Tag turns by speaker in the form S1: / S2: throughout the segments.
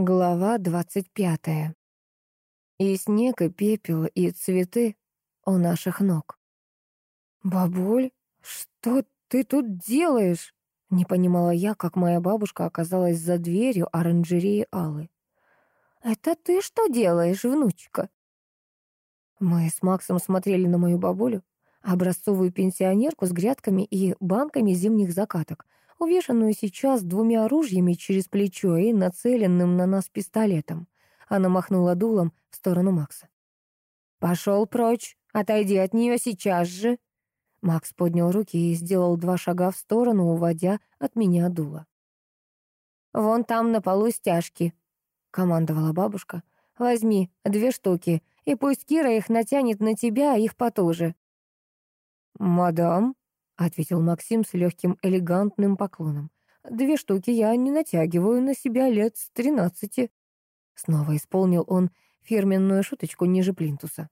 S1: Глава двадцать пятая. И снег, и пепел, и цветы у наших ног. «Бабуль, что ты тут делаешь?» Не понимала я, как моя бабушка оказалась за дверью оранжереи Аллы. «Это ты что делаешь, внучка?» Мы с Максом смотрели на мою бабулю, образцовую пенсионерку с грядками и банками зимних закаток — увешанную сейчас двумя оружиями через плечо и нацеленным на нас пистолетом. Она махнула дулом в сторону Макса. «Пошел прочь, отойди от нее сейчас же!» Макс поднял руки и сделал два шага в сторону, уводя от меня дуло. «Вон там на полу стяжки», — командовала бабушка. «Возьми две штуки, и пусть Кира их натянет на тебя, их потуже». «Мадам», ответил Максим с легким элегантным поклоном. «Две штуки я не натягиваю на себя лет с тринадцати». Снова исполнил он фирменную шуточку ниже плинтуса.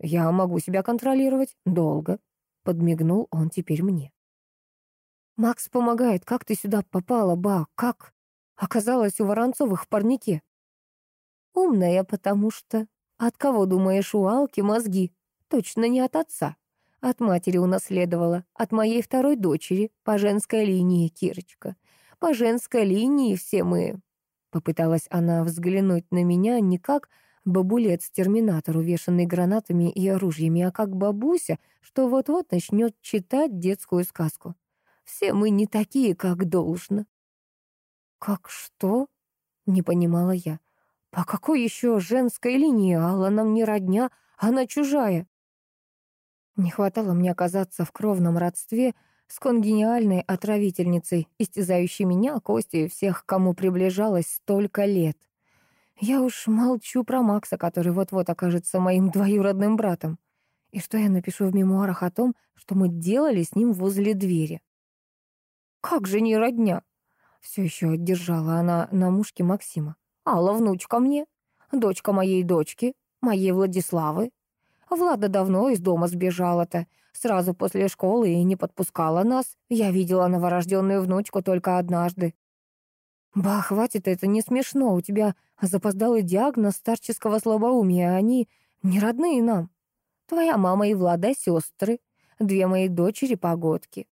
S1: «Я могу себя контролировать долго», — подмигнул он теперь мне. «Макс помогает. Как ты сюда попала, ба? Как?» Оказалась у Воронцовых в парнике. «Умная, потому что...» «От кого, думаешь, у Алки мозги? Точно не от отца». От матери унаследовала, от моей второй дочери, по женской линии, Кирочка. По женской линии все мы...» Попыталась она взглянуть на меня не как бабулец-терминатор, увешанный гранатами и оружиями, а как бабуся, что вот-вот начнет читать детскую сказку. «Все мы не такие, как должно». «Как что?» — не понимала я. «По какой еще женской линии? Алла нам не родня, она чужая». Не хватало мне оказаться в кровном родстве с конгениальной отравительницей, истязающей меня, Костю и всех, кому приближалось столько лет. Я уж молчу про Макса, который вот-вот окажется моим двоюродным братом. И что я напишу в мемуарах о том, что мы делали с ним возле двери? «Как же не родня?» Все еще держала она на мушке Максима. «Алла, внучка мне, дочка моей дочки, моей Владиславы, Влада давно из дома сбежала-то, сразу после школы и не подпускала нас. Я видела новорожденную внучку только однажды. «Ба, хватит, это не смешно. У тебя запоздалый диагноз старческого слабоумия, они не родные нам. Твоя мама и Влада — сестры, две мои дочери-погодки».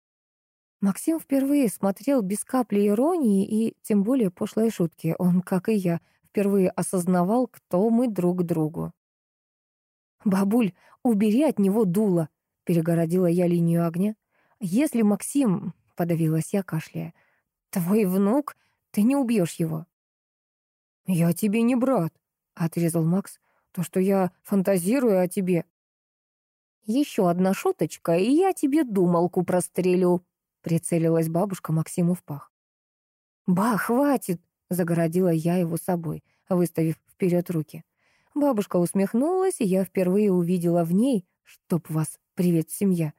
S1: Максим впервые смотрел без капли иронии и тем более пошлой шутки. Он, как и я, впервые осознавал, кто мы друг другу. «Бабуль, убери от него дуло!» — перегородила я линию огня. «Если Максим...» — подавилась я, кашляя. «Твой внук, ты не убьешь его». «Я тебе не брат», — отрезал Макс. «То, что я фантазирую о тебе». «Еще одна шуточка, и я тебе думалку прострелю», — прицелилась бабушка Максиму в пах. «Ба, хватит!» — загородила я его собой, выставив вперед руки. Бабушка усмехнулась, и я впервые увидела в ней, чтоб вас, привет, семья,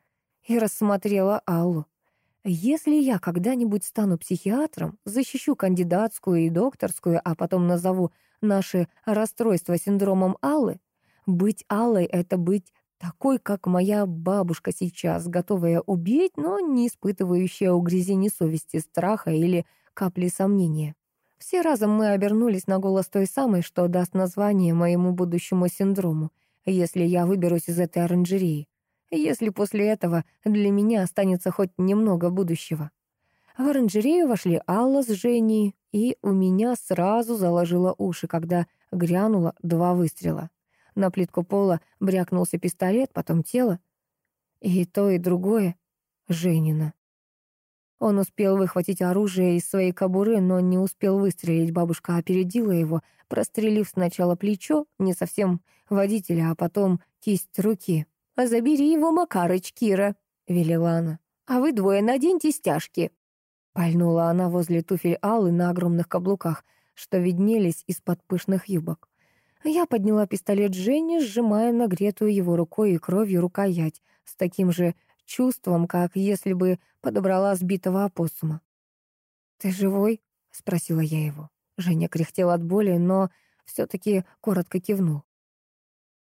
S1: и рассмотрела Аллу. Если я когда-нибудь стану психиатром, защищу кандидатскую и докторскую, а потом назову наши расстройства синдромом Аллы, быть Аллой — это быть такой, как моя бабушка сейчас, готовая убить, но не испытывающая угрызений совести, страха или капли сомнения. Все разом мы обернулись на голос той самой, что даст название моему будущему синдрому, если я выберусь из этой оранжереи. Если после этого для меня останется хоть немного будущего. В оранжерею вошли Алла с Женей, и у меня сразу заложило уши, когда грянуло два выстрела. На плитку пола брякнулся пистолет, потом тело. И то, и другое — Женина. Он успел выхватить оружие из своей кобуры, но не успел выстрелить. Бабушка опередила его, прострелив сначала плечо, не совсем водителя, а потом кисть руки. «Забери его, Макарыч, Кира», — велела она. «А вы двое наденьте стяжки». Пальнула она возле туфель Аллы на огромных каблуках, что виднелись из-под пышных юбок. Я подняла пистолет Жени, сжимая нагретую его рукой и кровью рукоять, с таким же чувством, как если бы подобрала сбитого опоссума. «Ты живой?» — спросила я его. Женя кряхтел от боли, но все-таки коротко кивнул.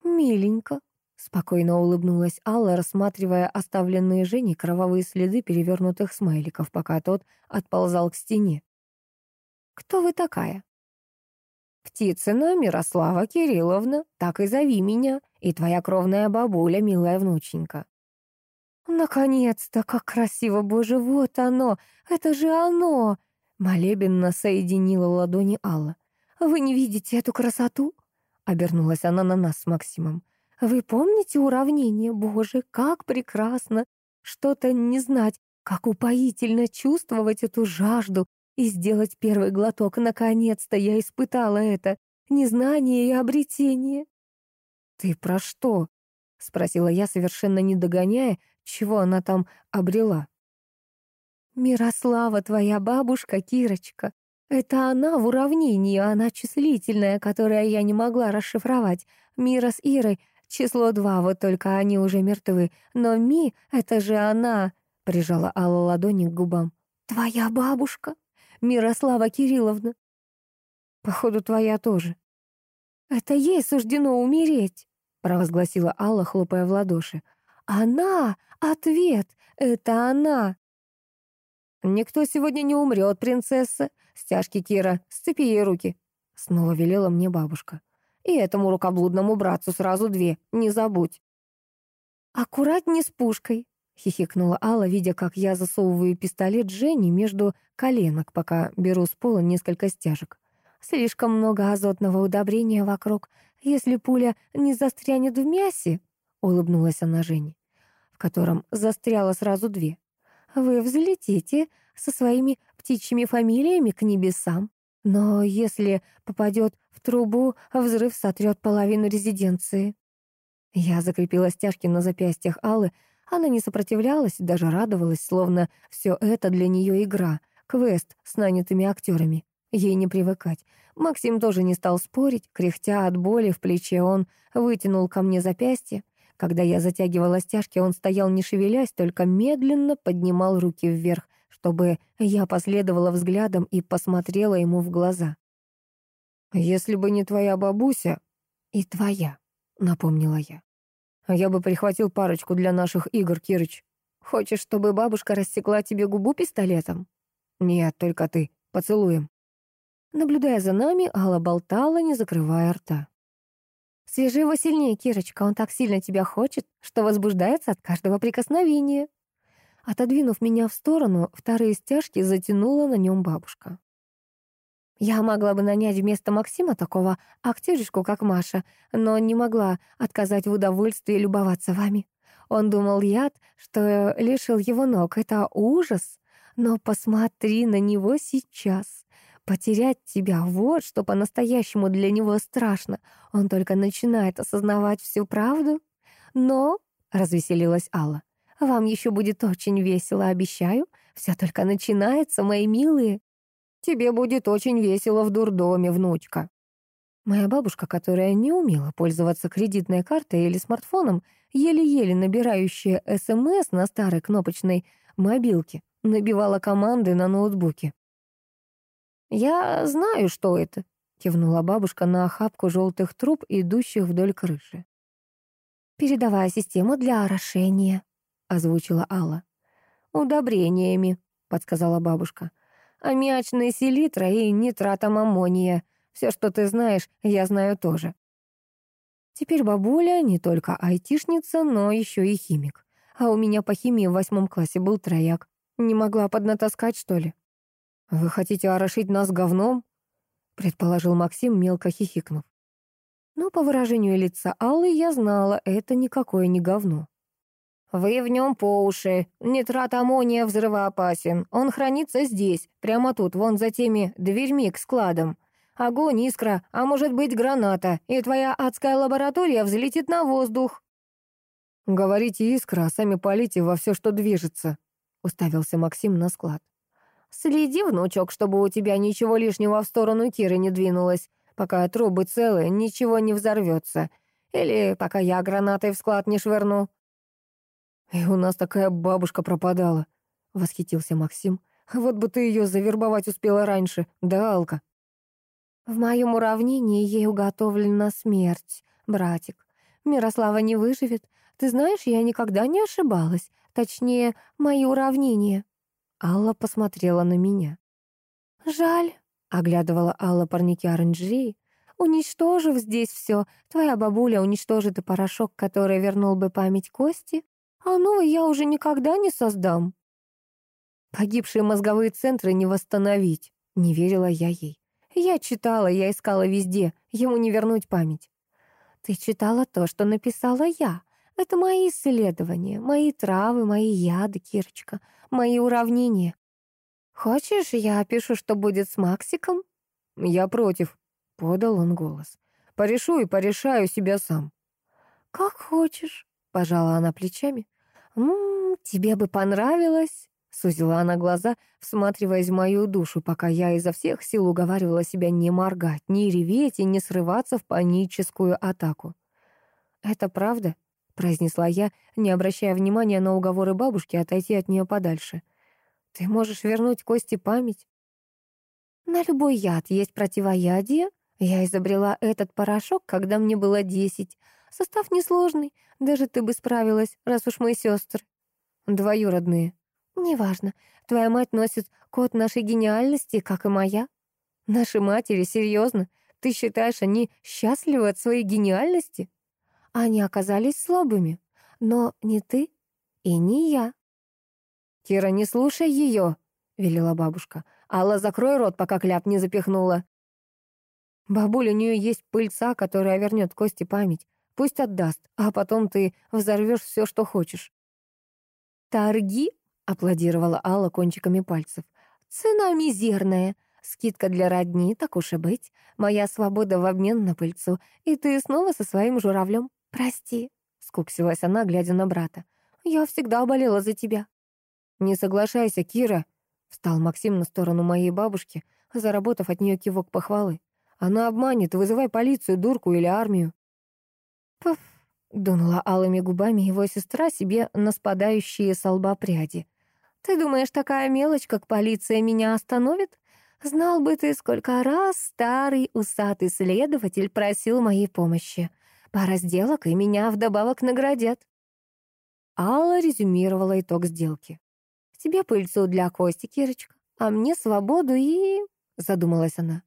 S1: «Миленько», — спокойно улыбнулась Алла, рассматривая оставленные Женей кровавые следы перевернутых смайликов, пока тот отползал к стене. «Кто вы такая?» Птицына Мирослава Кирилловна, так и зови меня, и твоя кровная бабуля, милая внученька». «Наконец-то, как красиво, боже, вот оно, это же оно!» Молебенно соединила ладони Алла. «Вы не видите эту красоту?» Обернулась она на нас с Максимом. «Вы помните уравнение? Боже, как прекрасно! Что-то не знать, как упоительно чувствовать эту жажду и сделать первый глоток. Наконец-то я испытала это. Незнание и обретение». «Ты про что?» — спросила я, совершенно не догоняя, чего она там обрела. «Мирослава, твоя бабушка Кирочка. Это она в уравнении, она числительная, которое я не могла расшифровать. Мира с Ирой — число два, вот только они уже мертвы. Но Ми — это же она!» — прижала Алла ладони к губам. «Твоя бабушка? Мирослава Кирилловна?» «Походу, твоя тоже». «Это ей суждено умереть», — провозгласила Алла, хлопая в ладоши. «Она! Ответ! Это она!» «Никто сегодня не умрет, принцесса. Стяжки, Кира, сцепи ей руки», — снова велела мне бабушка. «И этому рукоблудному братцу сразу две, не забудь». «Аккуратней с пушкой», — хихикнула Алла, видя, как я засовываю пистолет Жени между коленок, пока беру с пола несколько стяжек. «Слишком много азотного удобрения вокруг. Если пуля не застрянет в мясе», — улыбнулась она Жене, в котором застряло сразу две, вы взлетите со своими птичьими фамилиями к небесам. Но если попадет в трубу, взрыв сотрет половину резиденции. Я закрепила стяжки на запястьях Аллы. Она не сопротивлялась, даже радовалась, словно все это для нее игра, квест с нанятыми актерами. Ей не привыкать. Максим тоже не стал спорить, кряхтя от боли в плече, он вытянул ко мне запястье. Когда я затягивала стяжки, он стоял не шевелясь, только медленно поднимал руки вверх, чтобы я последовала взглядом и посмотрела ему в глаза. «Если бы не твоя бабуся...» «И твоя», — напомнила я. «А я бы прихватил парочку для наших игр, Кирыч. Хочешь, чтобы бабушка рассекла тебе губу пистолетом?» «Нет, только ты. Поцелуем». Наблюдая за нами, Алла болтала, не закрывая рта. Свяжи его сильнее, Кирочка, он так сильно тебя хочет, что возбуждается от каждого прикосновения. Отодвинув меня в сторону, вторые стяжки затянула на нем бабушка. Я могла бы нанять вместо Максима такого актеришку, как Маша, но не могла отказать в удовольствии любоваться вами. Он думал яд, что лишил его ног. Это ужас. Но посмотри на него сейчас. Потерять тебя — вот что по-настоящему для него страшно. Он только начинает осознавать всю правду. Но, — развеселилась Алла, — вам еще будет очень весело, обещаю. Все только начинается, мои милые. Тебе будет очень весело в дурдоме, внучка. Моя бабушка, которая не умела пользоваться кредитной картой или смартфоном, еле-еле набирающая СМС на старой кнопочной мобилке, набивала команды на ноутбуке. «Я знаю, что это», — кивнула бабушка на охапку желтых труб, идущих вдоль крыши. «Передовая система для орошения», — озвучила Алла. «Удобрениями», — подсказала бабушка. «Аммиачная селитра и нитратом аммония. Все, что ты знаешь, я знаю тоже». Теперь бабуля не только айтишница, но еще и химик. А у меня по химии в восьмом классе был трояк. Не могла поднатаскать, что ли? «Вы хотите орошить нас говном?» — предположил Максим, мелко хихикнув. Но по выражению лица Аллы я знала, это никакое не говно. «Вы в нем по уши. Нитрат аммония взрывоопасен. Он хранится здесь, прямо тут, вон за теми дверьми к складам. Огонь, искра, а может быть граната, и твоя адская лаборатория взлетит на воздух». «Говорите искра, а сами полите во все, что движется», — уставился Максим на склад. Следи, внучок, чтобы у тебя ничего лишнего в сторону Киры не двинулось, пока трубы целые, ничего не взорвется. Или пока я гранатой в склад не швырну». «И у нас такая бабушка пропадала», — восхитился Максим. «Вот бы ты ее завербовать успела раньше, да, Алка?» «В моем уравнении ей уготовлена смерть, братик. Мирослава не выживет. Ты знаешь, я никогда не ошибалась. Точнее, мои уравнения». Алла посмотрела на меня. «Жаль», — оглядывала Алла парники оранжереи. Уничтожив здесь все, твоя бабуля уничтожит и порошок, который вернул бы память Кости, а новый я уже никогда не создам. Погибшие мозговые центры не восстановить, не верила я ей. Я читала, я искала везде, ему не вернуть память. Ты читала то, что написала я. Это мои исследования, мои травы, мои яды, Кирочка, мои уравнения. Хочешь, я опишу, что будет с Максиком?
S2: Я против, подал он голос. Порешу и порешаю себя сам.
S1: Как хочешь, пожала она плечами. «М -м, тебе бы понравилось. Сузила она глаза, всматриваясь в мою душу, пока я изо всех сил уговаривала себя не моргать, не реветь и не срываться в паническую атаку. «Это правда?» — произнесла я, не обращая внимания на уговоры бабушки отойти от нее подальше. «Ты можешь вернуть Кости память?» «На любой яд есть противоядие. Я изобрела этот порошок, когда мне было десять. Состав несложный, даже ты бы справилась, раз уж мы сестры. Двоюродные. «Неважно. Твоя мать носит код нашей гениальности, как и моя. Наши матери, серьезно? Ты считаешь, они счастливы от своей гениальности? Они оказались слабыми. Но не ты и не я».
S2: «Кира, не слушай ее», — велела бабушка. «Алла, закрой рот, пока кляп не запихнула». «Бабуля, у нее есть пыльца, которая вернет Кости память. Пусть отдаст, а потом ты взорвешь все, что хочешь».
S1: «Торги Аплодировала Алла кончиками пальцев. «Цена мизерная. Скидка для родни, так уж и быть. Моя свобода в обмен на пыльцу. И ты снова со своим журавлем. Прости», — скуксилась она, глядя на брата. «Я всегда болела за тебя».
S2: «Не соглашайся, Кира», — встал Максим на сторону моей бабушки, заработав от нее кивок похвалы. «Она обманет, вызывай полицию, дурку или армию».
S1: «Пф», — дунула алыми губами его сестра себе на спадающие со лба пряди. Ты думаешь, такая мелочь, как полиция, меня остановит? Знал бы ты, сколько раз старый усатый следователь просил моей помощи. Пара сделок, и меня вдобавок наградят. Алла резюмировала итог сделки. «Тебе пыльцу для Кости, Кирочка, а мне свободу и...» — задумалась она.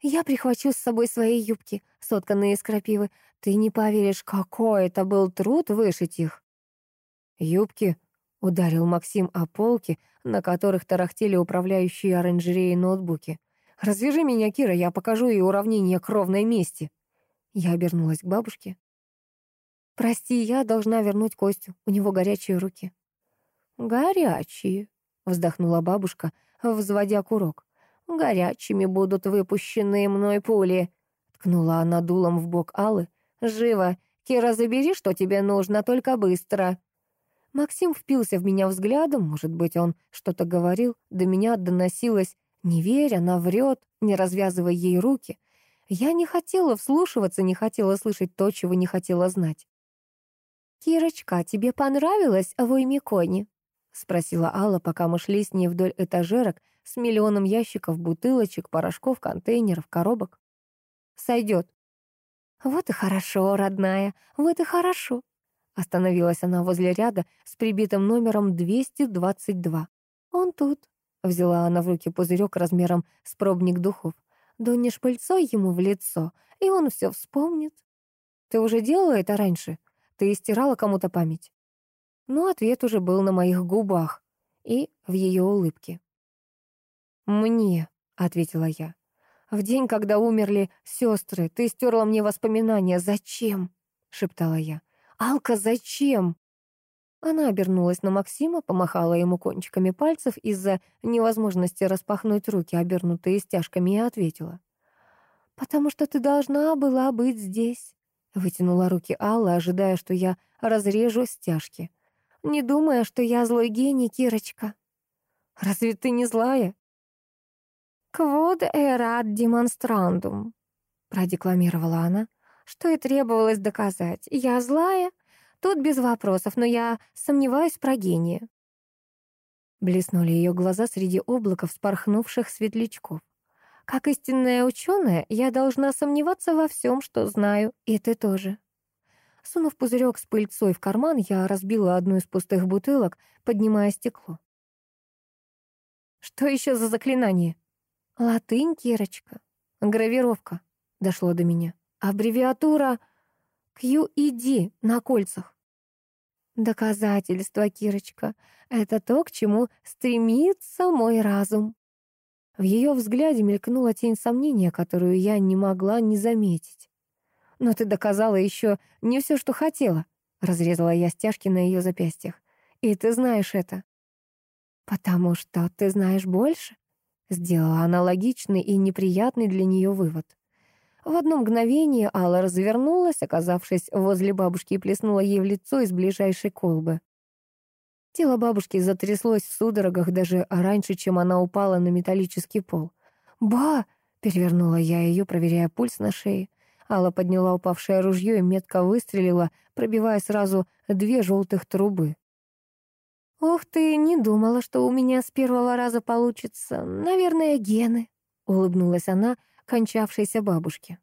S1: «Я прихвачу с собой свои юбки, сотканные из крапивы. Ты не поверишь, какой это был труд вышить их».
S2: «Юбки?» Ударил Максим о полки, на которых тарахтели управляющие оранжереей ноутбуки. «Развяжи меня, Кира, я покажу ей уравнение кровной мести». Я обернулась к бабушке.
S1: «Прости, я должна вернуть Костю, у него горячие руки».
S2: «Горячие», — вздохнула бабушка, взводя курок. «Горячими будут выпущенные мной пули», — ткнула она дулом в бок Аллы. «Живо! Кира, забери, что тебе нужно, только быстро!»
S1: Максим впился в меня взглядом, может быть, он что-то говорил, до меня доносилось «Не верь, она врет, не развязывай ей руки». Я не хотела вслушиваться, не хотела слышать то, чего не хотела знать. «Кирочка, тебе понравилось в Уймиконе?» — спросила Алла, пока мы шли с ней вдоль этажерок с миллионом ящиков, бутылочек, порошков, контейнеров, коробок. «Сойдет». «Вот и хорошо, родная, вот и хорошо», Остановилась она возле ряда с прибитым номером 222. «Он тут», — взяла она в руки пузырек размером с пробник духов. «Дунешь пыльцой ему в лицо, и он все вспомнит». «Ты уже делала это раньше? Ты стирала кому-то память?» Но ответ уже был на моих губах и в ее улыбке. «Мне», — ответила я. «В день, когда умерли сестры, ты стерла мне воспоминания. Зачем?» — шептала я. «Алка, зачем?» Она обернулась на Максима, помахала ему кончиками пальцев из-за невозможности распахнуть руки, обернутые стяжками, и ответила. «Потому что ты должна была быть здесь», — вытянула руки Алла, ожидая, что я разрежу стяжки. «Не думая, что я злой гений, Кирочка». «Разве ты не злая?» «Квод эрат демонстрандум», — продекламировала она что и требовалось доказать. Я злая, тут без вопросов, но я сомневаюсь про гения. Блеснули ее глаза среди облаков спорхнувших светлячков. Как истинная ученая, я должна сомневаться во всем, что знаю, и ты тоже. Сунув пузырек с пыльцой в карман, я разбила одну из пустых бутылок, поднимая стекло. Что еще за заклинание? Латынь, Кирочка. Гравировка. дошло до меня. Аббревиатура QED на кольцах. Доказательство, Кирочка, это то, к чему стремится мой разум. В ее взгляде мелькнула тень сомнения, которую я не могла не заметить. «Но ты доказала еще не все, что хотела», — разрезала я стяжки на ее запястьях. «И ты знаешь это». «Потому что ты знаешь больше?» — сделала она логичный и неприятный для нее вывод. В одно мгновение Алла развернулась, оказавшись возле бабушки, и плеснула ей в лицо из ближайшей колбы. Тело бабушки затряслось в судорогах даже раньше, чем она упала на металлический пол. «Ба!» — перевернула я ее, проверяя пульс на шее. Алла подняла упавшее ружье и метко выстрелила, пробивая сразу две желтых трубы. «Ух ты, не думала, что у меня с первого раза получится. Наверное, гены», — улыбнулась она кончавшейся бабушке.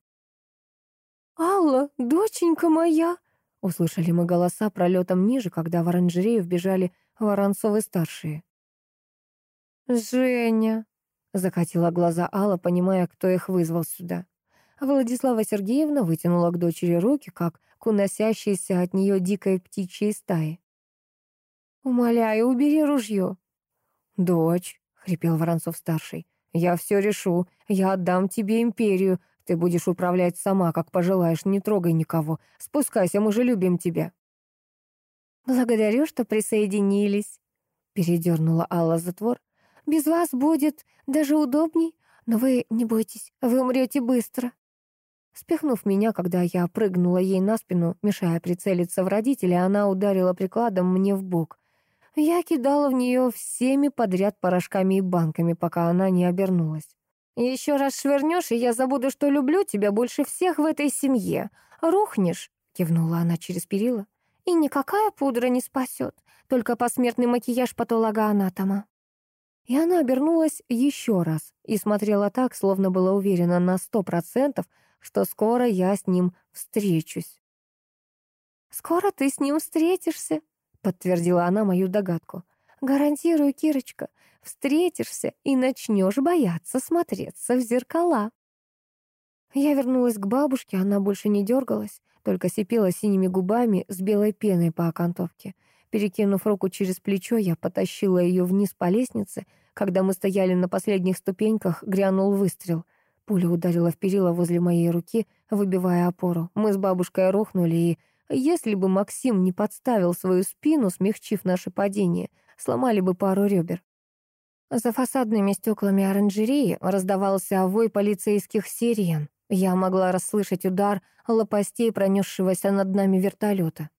S1: «Алла, доченька моя!» Услышали мы голоса пролетом ниже, когда в оранжерею вбежали Воронцовы-старшие. «Женя!» — закатила глаза Алла, понимая, кто их вызвал сюда. Владислава Сергеевна вытянула к дочери руки, как к уносящейся от нее дикой птичьей стаи. «Умоляю, убери ружье». «Дочь», — хрипел Воронцов-старший, — «я все решу. Я отдам тебе империю. Ты будешь управлять сама, как пожелаешь, не трогай никого. Спускайся, мы же любим тебя».
S2: «Благодарю, что присоединились», — передернула Алла затвор. «Без вас будет даже удобней, но вы не бойтесь, вы умрете быстро». Спихнув меня, когда я прыгнула ей на спину, мешая прицелиться в родителя, она ударила прикладом мне в бок. Я кидала в нее всеми подряд порошками и банками, пока она не обернулась. Еще раз швырнешь, и я забуду, что люблю тебя больше всех в этой семье. Рухнешь, кивнула она через перила. И никакая пудра не спасет, только посмертный макияж патологоанатома. И она обернулась еще раз и смотрела так, словно была уверена на сто процентов, что скоро я с ним встречусь. «Скоро ты с ним встретишься», — подтвердила она мою догадку. «Гарантирую, Кирочка, встретишься и начнешь бояться смотреться в зеркала. Я вернулась к бабушке, она больше не дергалась, только сипела синими губами с белой пеной по окантовке. Перекинув руку через плечо, я потащила ее вниз по лестнице. Когда мы стояли на последних ступеньках, грянул выстрел. Пуля ударила в перила возле моей руки, выбивая опору. Мы с бабушкой рухнули, и если бы Максим не подставил свою спину, смягчив наше падение, сломали бы пару ребер. За фасадными стеклами оранжереи раздавался вой полицейских сирен. Я могла расслышать удар лопастей, пронесшегося над нами вертолета.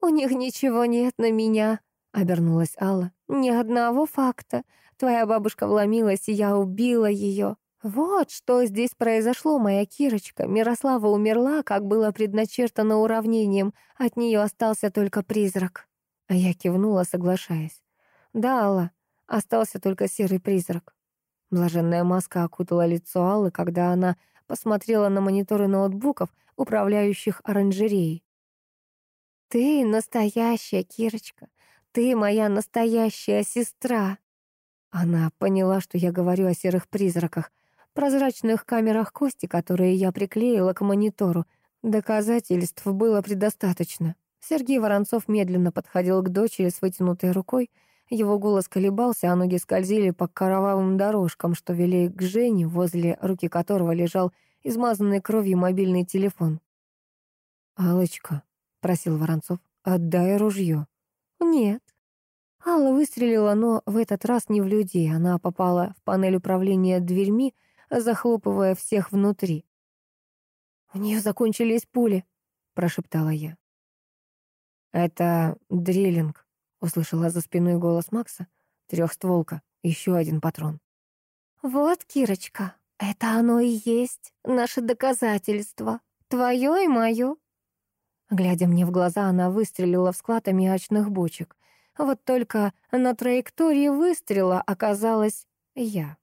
S2: «У них ничего нет на меня», — обернулась Алла. «Ни одного факта. Твоя бабушка вломилась, и я убила ее. Вот что здесь произошло, моя Кирочка. Мирослава умерла, как было предначертано уравнением. От нее остался только призрак». А я кивнула, соглашаясь. «Да, Алла, Остался только серый призрак. Блаженная маска окутала лицо Аллы, когда она посмотрела на мониторы ноутбуков, управляющих оранжереей. «Ты настоящая, Кирочка. Ты моя настоящая сестра». Она поняла, что я говорю о серых призраках, прозрачных камерах кости, которые я приклеила к монитору. Доказательств было предостаточно. Сергей Воронцов медленно подходил к дочери с вытянутой рукой, его голос колебался, а ноги скользили по кровавым дорожкам, что вели к Жене, возле руки которого лежал измазанный кровью мобильный телефон. «Аллочка», — просил Воронцов, — «отдай ружье». «Нет». Алла выстрелила, но в этот раз не в людей. Она попала в панель управления дверьми, захлопывая всех внутри. «У нее закончились пули», — прошептала я. «Это дрелинг», Услышала за спиной голос Макса. Трехстволка, еще один патрон. «Вот, Кирочка, это оно и есть, наше доказательство. Твое и мое». Глядя мне в глаза, она выстрелила в склад аммиачных бочек. Вот только на траектории выстрела оказалась я.